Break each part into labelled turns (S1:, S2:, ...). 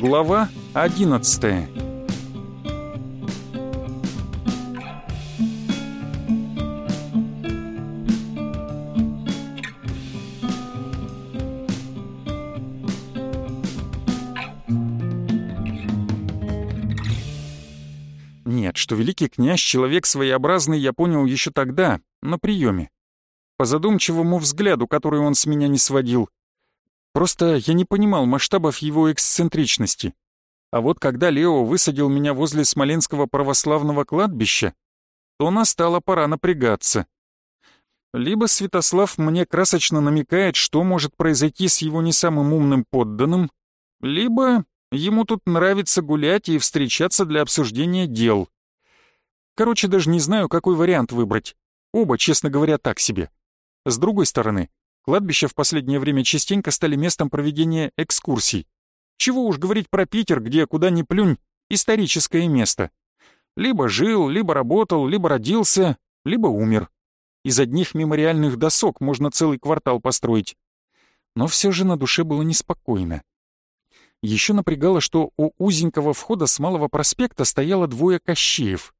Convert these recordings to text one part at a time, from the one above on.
S1: Глава 11 Нет, что великий князь человек своеобразный, я понял еще тогда, на приеме. По задумчивому взгляду, который он с меня не сводил. Просто я не понимал масштабов его эксцентричности. А вот когда Лео высадил меня возле Смоленского православного кладбища, то настала пора напрягаться. Либо Святослав мне красочно намекает, что может произойти с его не самым умным подданным, либо ему тут нравится гулять и встречаться для обсуждения дел. Короче, даже не знаю, какой вариант выбрать. Оба, честно говоря, так себе. С другой стороны, Кладбища в последнее время частенько стали местом проведения экскурсий. Чего уж говорить про Питер, где, куда ни плюнь, историческое место. Либо жил, либо работал, либо родился, либо умер. Из одних мемориальных досок можно целый квартал построить. Но все же на душе было неспокойно. Еще напрягало, что у узенького входа с Малого проспекта стояло двое кощеев.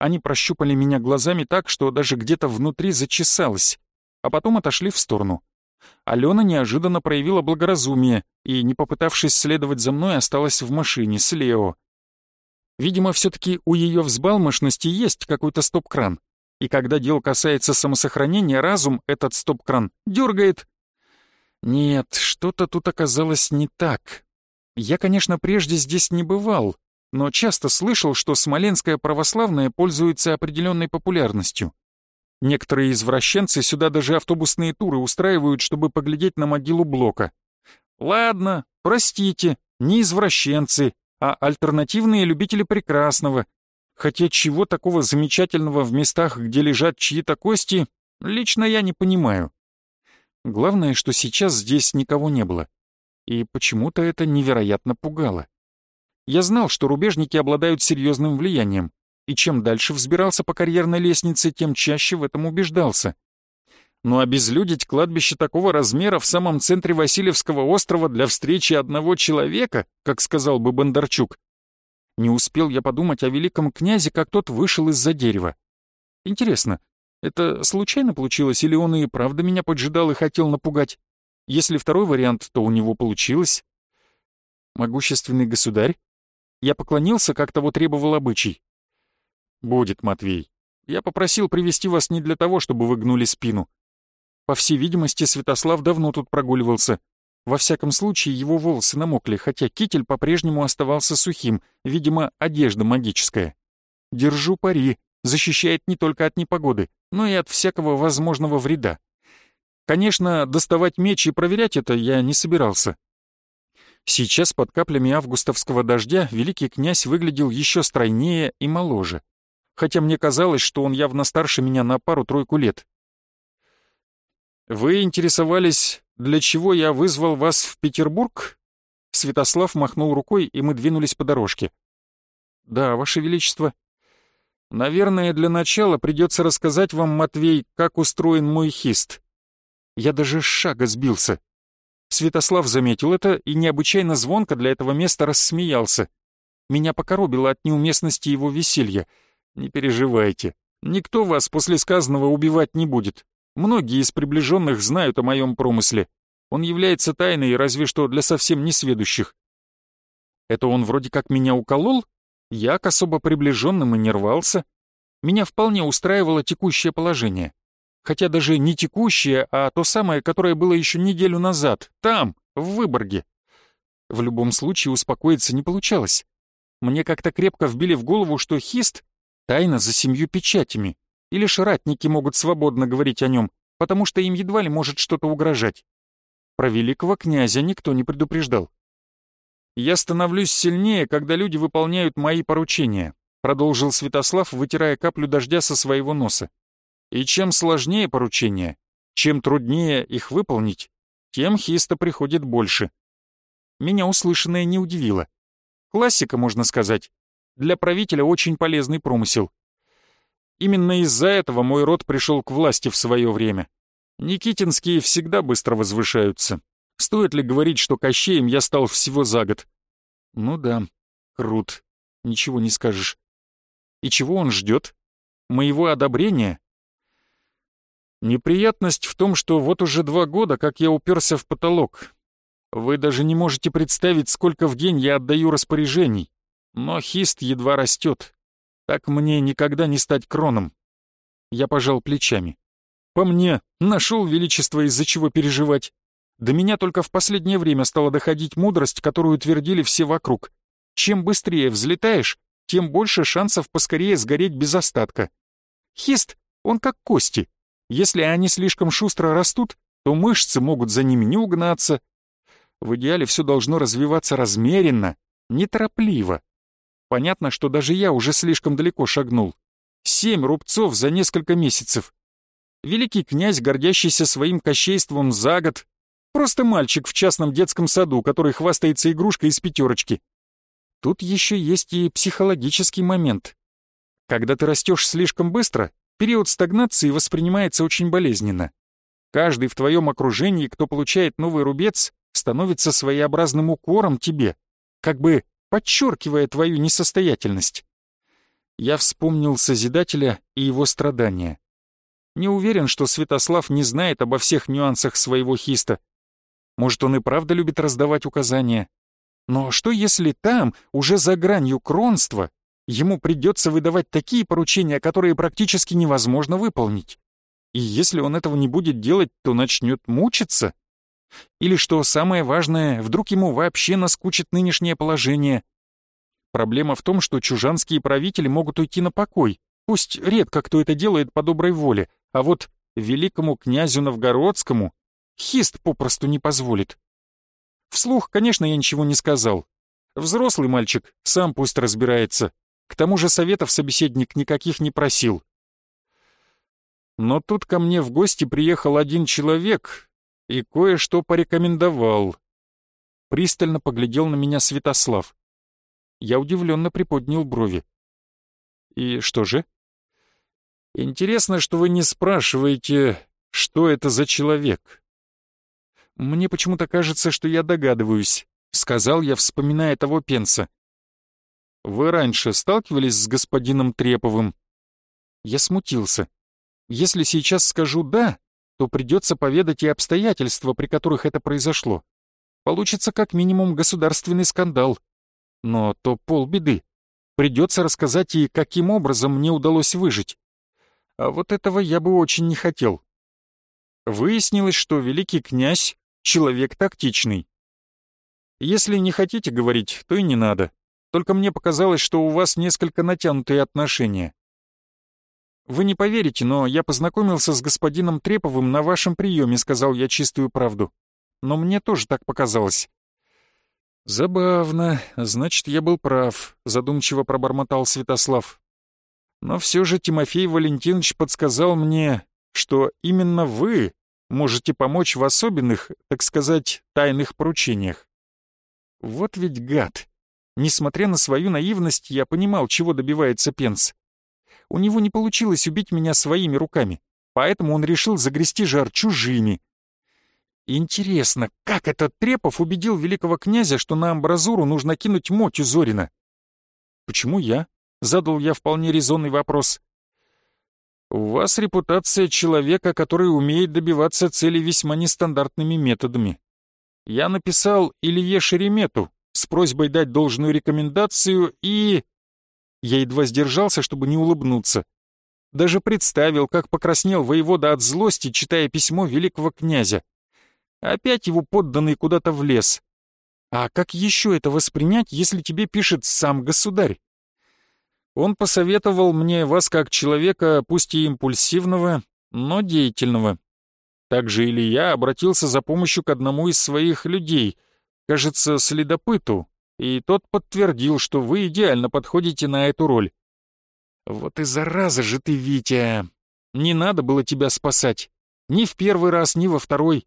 S1: Они прощупали меня глазами так, что даже где-то внутри зачесалось а потом отошли в сторону. Алена неожиданно проявила благоразумие и, не попытавшись следовать за мной, осталась в машине с Лео. Видимо, все-таки у ее взбалмошности есть какой-то стоп-кран. И когда дело касается самосохранения, разум этот стоп-кран дергает. Нет, что-то тут оказалось не так. Я, конечно, прежде здесь не бывал, но часто слышал, что Смоленская православная пользуется определенной популярностью. Некоторые извращенцы сюда даже автобусные туры устраивают, чтобы поглядеть на могилу Блока. Ладно, простите, не извращенцы, а альтернативные любители прекрасного. Хотя чего такого замечательного в местах, где лежат чьи-то кости, лично я не понимаю. Главное, что сейчас здесь никого не было. И почему-то это невероятно пугало. Я знал, что рубежники обладают серьезным влиянием, и чем дальше взбирался по карьерной лестнице, тем чаще в этом убеждался. Но обезлюдить кладбище такого размера в самом центре Васильевского острова для встречи одного человека, как сказал бы Бондарчук, не успел я подумать о великом князе, как тот вышел из-за дерева. Интересно, это случайно получилось, или он и правда меня поджидал и хотел напугать? Если второй вариант, то у него получилось. Могущественный государь? Я поклонился, как того требовал обычай. «Будет, Матвей. Я попросил привести вас не для того, чтобы вы гнули спину. По всей видимости, Святослав давно тут прогуливался. Во всяком случае, его волосы намокли, хотя китель по-прежнему оставался сухим, видимо, одежда магическая. Держу пари, защищает не только от непогоды, но и от всякого возможного вреда. Конечно, доставать меч и проверять это я не собирался. Сейчас под каплями августовского дождя великий князь выглядел еще стройнее и моложе хотя мне казалось, что он явно старше меня на пару-тройку лет. «Вы интересовались, для чего я вызвал вас в Петербург?» Святослав махнул рукой, и мы двинулись по дорожке. «Да, Ваше Величество. Наверное, для начала придется рассказать вам, Матвей, как устроен мой хист. Я даже с шага сбился». Святослав заметил это и необычайно звонко для этого места рассмеялся. Меня покоробило от неуместности его веселья — не переживайте. Никто вас после сказанного убивать не будет. Многие из приближенных знают о моем промысле. Он является тайной разве что для совсем несведущих. Это он вроде как меня уколол? Я к особо приближенным и не рвался. Меня вполне устраивало текущее положение. Хотя даже не текущее, а то самое, которое было еще неделю назад, там, в Выборге. В любом случае успокоиться не получалось. Мне как-то крепко вбили в голову, что хист Тайна за семью печатями, и лишь могут свободно говорить о нем, потому что им едва ли может что-то угрожать. Про великого князя никто не предупреждал. «Я становлюсь сильнее, когда люди выполняют мои поручения», продолжил Святослав, вытирая каплю дождя со своего носа. «И чем сложнее поручения, чем труднее их выполнить, тем хиста приходит больше». Меня услышанное не удивило. Классика, можно сказать для правителя очень полезный промысел. Именно из-за этого мой род пришел к власти в свое время. Никитинские всегда быстро возвышаются. Стоит ли говорить, что Кощеем я стал всего за год? Ну да, крут, ничего не скажешь. И чего он ждет? Моего одобрения? Неприятность в том, что вот уже два года, как я уперся в потолок. Вы даже не можете представить, сколько в день я отдаю распоряжений. Но хист едва растет. Так мне никогда не стать кроном. Я пожал плечами. По мне, нашел величество, из-за чего переживать. До меня только в последнее время стала доходить мудрость, которую твердили все вокруг. Чем быстрее взлетаешь, тем больше шансов поскорее сгореть без остатка. Хист, он как кости. Если они слишком шустро растут, то мышцы могут за ними не угнаться. В идеале все должно развиваться размеренно, неторопливо. Понятно, что даже я уже слишком далеко шагнул. Семь рубцов за несколько месяцев. Великий князь, гордящийся своим кощейством за год, Просто мальчик в частном детском саду, который хвастается игрушкой из пятерочки. Тут еще есть и психологический момент. Когда ты растешь слишком быстро, период стагнации воспринимается очень болезненно. Каждый в твоем окружении, кто получает новый рубец, становится своеобразным укором тебе, как бы подчеркивая твою несостоятельность. Я вспомнил Созидателя и его страдания. Не уверен, что Святослав не знает обо всех нюансах своего хиста, может, он и правда любит раздавать указания? Но что если там, уже за гранью кронства, ему придется выдавать такие поручения, которые практически невозможно выполнить? И если он этого не будет делать, то начнет мучиться? Или, что самое важное, вдруг ему вообще наскучит нынешнее положение? Проблема в том, что чужанские правители могут уйти на покой, пусть редко кто это делает по доброй воле, а вот великому князю Новгородскому Хист попросту не позволит. Вслух, конечно, я ничего не сказал. Взрослый мальчик, сам пусть разбирается. К тому же советов собеседник никаких не просил. Но тут ко мне в гости приехал один человек и кое-что порекомендовал. Пристально поглядел на меня Святослав. Я удивленно приподнял брови. И что же? Интересно, что вы не спрашиваете, что это за человек. «Мне почему-то кажется, что я догадываюсь», — сказал я, вспоминая того пенса. «Вы раньше сталкивались с господином Треповым?» Я смутился. «Если сейчас скажу «да», то придется поведать и обстоятельства, при которых это произошло. Получится как минимум государственный скандал. Но то полбеды. Придется рассказать и каким образом мне удалось выжить. А вот этого я бы очень не хотел. Выяснилось, что великий князь человек тактичный. Если не хотите говорить, то и не надо. Только мне показалось, что у вас несколько натянутые отношения. Вы не поверите, но я познакомился с господином Треповым на вашем приеме, сказал я чистую правду. Но мне тоже так показалось. Забавно, значит, я был прав, задумчиво пробормотал Святослав. Но все же Тимофей Валентинович подсказал мне, что именно вы можете помочь в особенных, так сказать, тайных поручениях. Вот ведь гад. Несмотря на свою наивность, я понимал, чего добивается Пенс. У него не получилось убить меня своими руками, поэтому он решил загрести жар чужими. Интересно, как этот Трепов убедил великого князя, что на амбразуру нужно кинуть Мотю Зорина? Почему я? Задал я вполне резонный вопрос. У вас репутация человека, который умеет добиваться цели весьма нестандартными методами. Я написал Илье Шеремету с просьбой дать должную рекомендацию и... Я едва сдержался, чтобы не улыбнуться. Даже представил, как покраснел воевода от злости, читая письмо великого князя. Опять его подданный куда-то в лес. А как еще это воспринять, если тебе пишет сам государь? Он посоветовал мне вас как человека, пусть и импульсивного, но деятельного. Также Илья обратился за помощью к одному из своих людей, кажется, следопыту, и тот подтвердил, что вы идеально подходите на эту роль. Вот и зараза же ты, Витя! Не надо было тебя спасать. Ни в первый раз, ни во второй.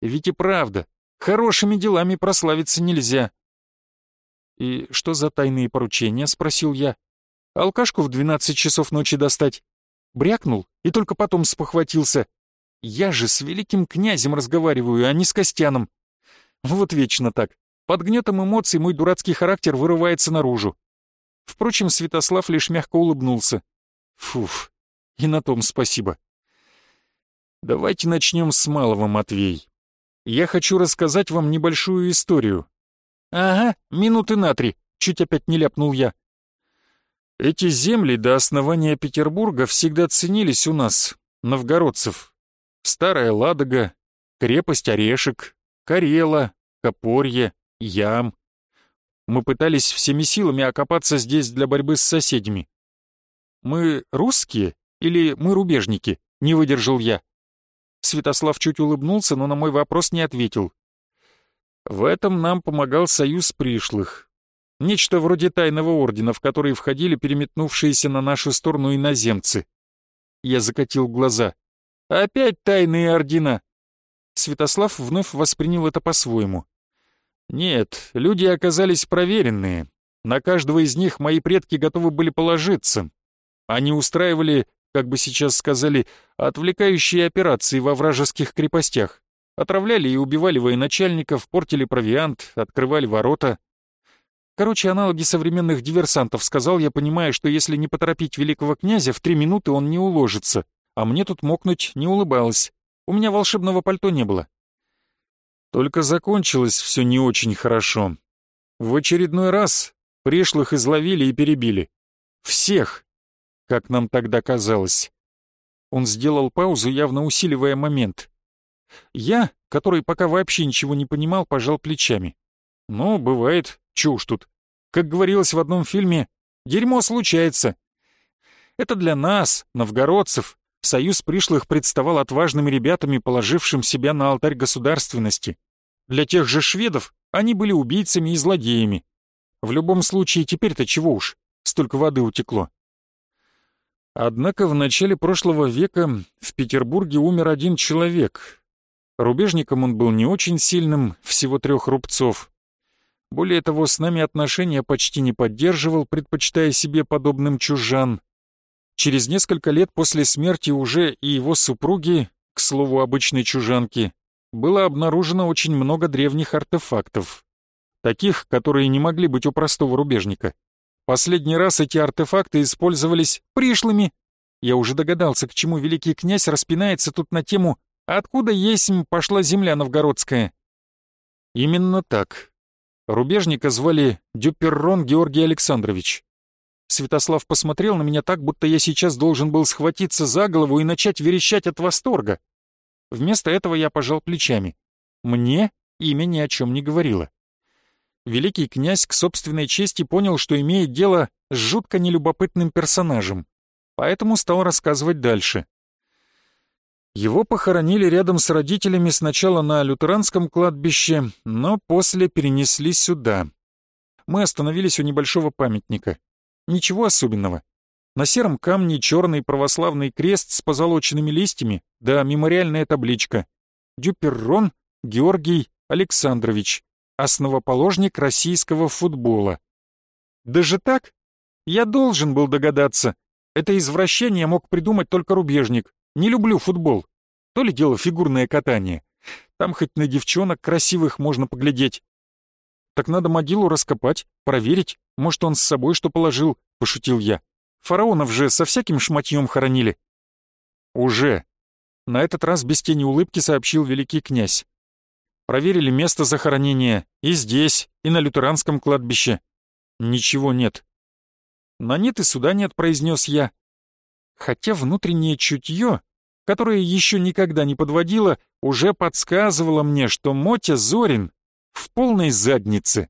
S1: Ведь и правда, хорошими делами прославиться нельзя. «И что за тайные поручения?» — спросил я. Алкашку в 12 часов ночи достать. Брякнул и только потом спохватился. Я же с великим князем разговариваю, а не с Костяном. Вот вечно так. Под гнетом эмоций мой дурацкий характер вырывается наружу. Впрочем, Святослав лишь мягко улыбнулся. Фуф, и на том спасибо. Давайте начнем с малого, Матвей. Я хочу рассказать вам небольшую историю. Ага, минуты на три, чуть опять не ляпнул я. Эти земли до основания Петербурга всегда ценились у нас, новгородцев. Старая Ладога, крепость Орешек, Карела, Копорье, Ям. Мы пытались всеми силами окопаться здесь для борьбы с соседями. Мы русские или мы рубежники? Не выдержал я. Святослав чуть улыбнулся, но на мой вопрос не ответил. В этом нам помогал союз пришлых. Нечто вроде тайного ордена, в который входили переметнувшиеся на нашу сторону иноземцы. Я закатил глаза. «Опять тайные ордена!» Святослав вновь воспринял это по-своему. «Нет, люди оказались проверенные. На каждого из них мои предки готовы были положиться. Они устраивали как бы сейчас сказали, отвлекающие операции во вражеских крепостях. Отравляли и убивали военачальников, портили провиант, открывали ворота. Короче, аналоги современных диверсантов, сказал я, понимая, что если не поторопить великого князя, в три минуты он не уложится. А мне тут мокнуть не улыбалось. У меня волшебного пальто не было. Только закончилось все не очень хорошо. В очередной раз пришлых изловили и перебили. Всех, как нам тогда казалось. Он сделал паузу, явно усиливая момент. Я, который пока вообще ничего не понимал, пожал плечами. Ну, бывает, чё уж тут. Как говорилось в одном фильме, дерьмо случается. Это для нас, новгородцев, союз пришлых представал отважными ребятами, положившим себя на алтарь государственности. Для тех же шведов они были убийцами и злодеями. В любом случае, теперь-то чего уж, столько воды утекло. Однако в начале прошлого века в Петербурге умер один человек. Рубежником он был не очень сильным, всего трех рубцов. Более того, с нами отношения почти не поддерживал, предпочитая себе подобным чужан. Через несколько лет после смерти уже и его супруги, к слову, обычной чужанки, было обнаружено очень много древних артефактов. Таких, которые не могли быть у простого рубежника. Последний раз эти артефакты использовались пришлыми. Я уже догадался, к чему великий князь распинается тут на тему «Откуда есмь пошла земля новгородская?» Именно так. Рубежника звали Дюперрон Георгий Александрович. Святослав посмотрел на меня так, будто я сейчас должен был схватиться за голову и начать верещать от восторга. Вместо этого я пожал плечами. Мне имя ни о чем не говорило великий князь к собственной чести понял, что имеет дело с жутко нелюбопытным персонажем, поэтому стал рассказывать дальше. Его похоронили рядом с родителями сначала на лютеранском кладбище, но после перенесли сюда. Мы остановились у небольшого памятника. Ничего особенного. На сером камне черный православный крест с позолоченными листьями, да мемориальная табличка. Дюперрон Георгий Александрович, основоположник российского футбола. Даже так? Я должен был догадаться. Это извращение мог придумать только рубежник. Не люблю футбол. То ли дело фигурное катание. Там хоть на девчонок красивых можно поглядеть. Так надо могилу раскопать, проверить, может, он с собой что положил, пошутил я. Фараонов же со всяким шматьем хоронили. Уже. На этот раз без тени улыбки сообщил великий князь. Проверили место захоронения и здесь, и на лютеранском кладбище. Ничего нет. На нет и суда нет, произнес я. Хотя внутреннее чутье, которое еще никогда не подводило, уже подсказывало мне, что Мотя Зорин в полной заднице.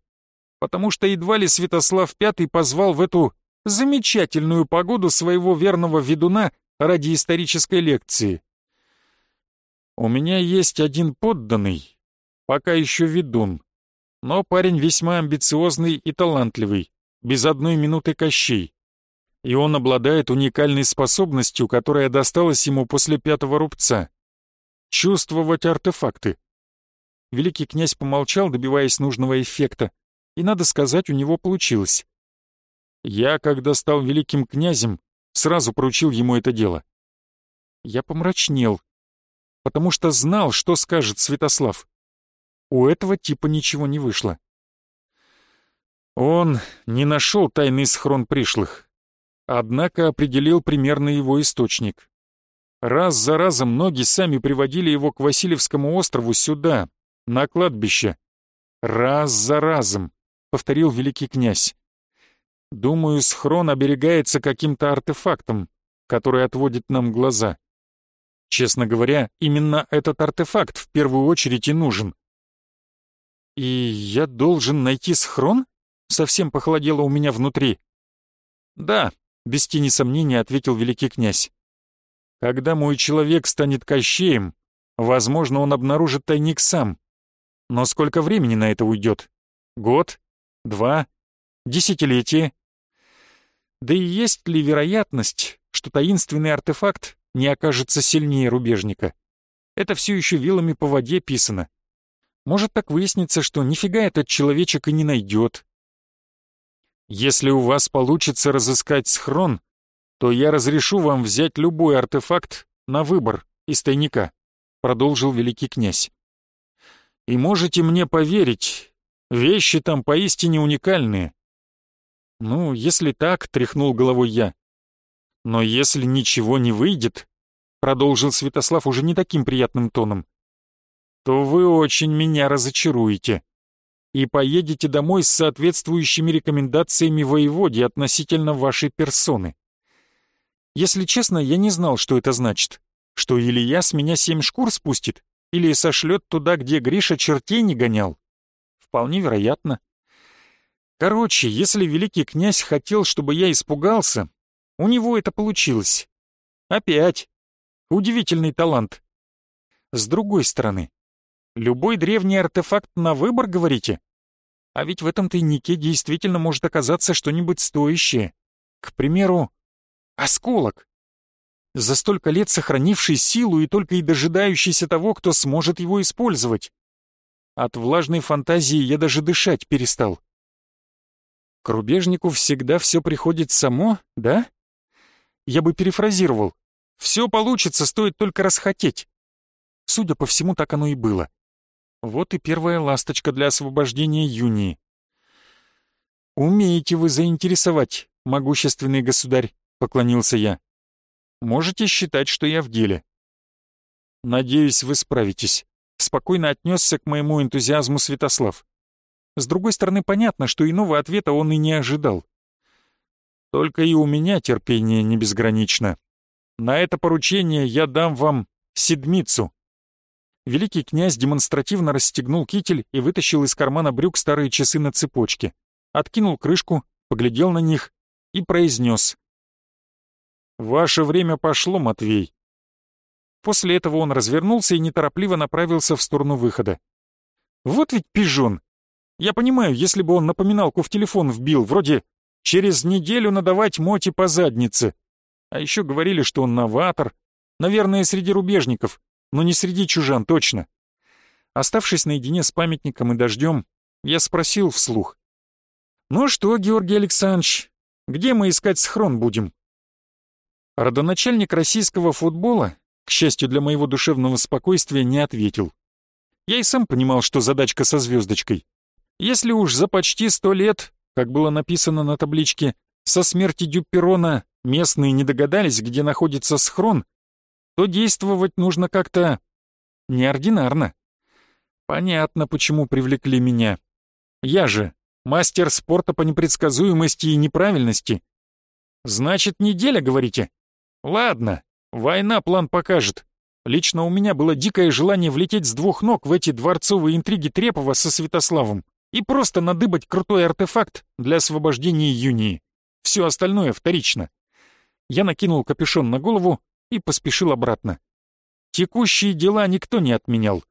S1: Потому что едва ли Святослав Пятый позвал в эту замечательную погоду своего верного ведуна ради исторической лекции. У меня есть один подданный, пока еще ведун. Но парень весьма амбициозный и талантливый, без одной минуты кощей. И он обладает уникальной способностью, которая досталась ему после пятого рубца. Чувствовать артефакты. Великий князь помолчал, добиваясь нужного эффекта, и, надо сказать, у него получилось. Я, когда стал великим князем, сразу поручил ему это дело. Я помрачнел, потому что знал, что скажет Святослав. У этого типа ничего не вышло. Он не нашел тайный схрон пришлых, однако определил примерно его источник. Раз за разом ноги сами приводили его к Васильевскому острову сюда, на кладбище. Раз за разом, повторил великий князь. Думаю, схрон оберегается каким-то артефактом, который отводит нам глаза. Честно говоря, именно этот артефакт в первую очередь и нужен. «И я должен найти схрон?» — совсем похолодело у меня внутри. «Да», — без тени сомнения ответил великий князь. «Когда мой человек станет кощеем, возможно, он обнаружит тайник сам. Но сколько времени на это уйдет? Год? Два? Десятилетие? Да и есть ли вероятность, что таинственный артефакт не окажется сильнее рубежника. Это все еще вилами по воде писано. Может так выяснится, что нифига этот человечек и не найдет. Если у вас получится разыскать схрон, то я разрешу вам взять любой артефакт на выбор из тайника, продолжил великий князь. И можете мне поверить, вещи там поистине уникальные. Ну, если так, тряхнул головой я, но если ничего не выйдет, продолжил Святослав уже не таким приятным тоном, то вы очень меня разочаруете и поедете домой с соответствующими рекомендациями воеводе относительно вашей персоны. Если честно, я не знал, что это значит. Что Илья с меня семь шкур спустит, или сошлет туда, где Гриша чертей не гонял. Вполне вероятно. Короче, если великий князь хотел, чтобы я испугался, у него это получилось. Опять. Удивительный талант. С другой стороны, любой древний артефакт на выбор, говорите? А ведь в этом тайнике действительно может оказаться что-нибудь стоящее. К примеру, осколок. За столько лет сохранивший силу и только и дожидающийся того, кто сможет его использовать. От влажной фантазии я даже дышать перестал. К рубежнику всегда все приходит само, да? я бы перефразировал. Все получится, стоит только расхотеть. Судя по всему, так оно и было. Вот и первая ласточка для освобождения Юнии. «Умеете вы заинтересовать, могущественный государь», — поклонился я. «Можете считать, что я в деле». «Надеюсь, вы справитесь», — спокойно отнесся к моему энтузиазму Святослав. С другой стороны, понятно, что иного ответа он и не ожидал. Только и у меня терпение не безгранично. На это поручение я дам вам седмицу». Великий князь демонстративно расстегнул китель и вытащил из кармана брюк старые часы на цепочке, откинул крышку, поглядел на них и произнес. «Ваше время пошло, Матвей». После этого он развернулся и неторопливо направился в сторону выхода. «Вот ведь пижон! Я понимаю, если бы он напоминалку в телефон вбил, вроде Через неделю надавать Моти по заднице. А еще говорили, что он новатор. Наверное, среди рубежников, но не среди чужан точно. Оставшись наедине с памятником и дождем, я спросил вслух. «Ну что, Георгий Александрович, где мы искать схрон будем?» Родоначальник российского футбола, к счастью для моего душевного спокойствия, не ответил. Я и сам понимал, что задачка со звездочкой. Если уж за почти сто лет как было написано на табличке, со смерти Дюперона местные не догадались, где находится схрон, то действовать нужно как-то неординарно. Понятно, почему привлекли меня. Я же мастер спорта по непредсказуемости и неправильности. Значит, неделя, говорите? Ладно, война план покажет. Лично у меня было дикое желание влететь с двух ног в эти дворцовые интриги Трепова со Святославом и просто надыбать крутой артефакт для освобождения Юнии. Все остальное вторично. Я накинул капюшон на голову и поспешил обратно. Текущие дела никто не отменял.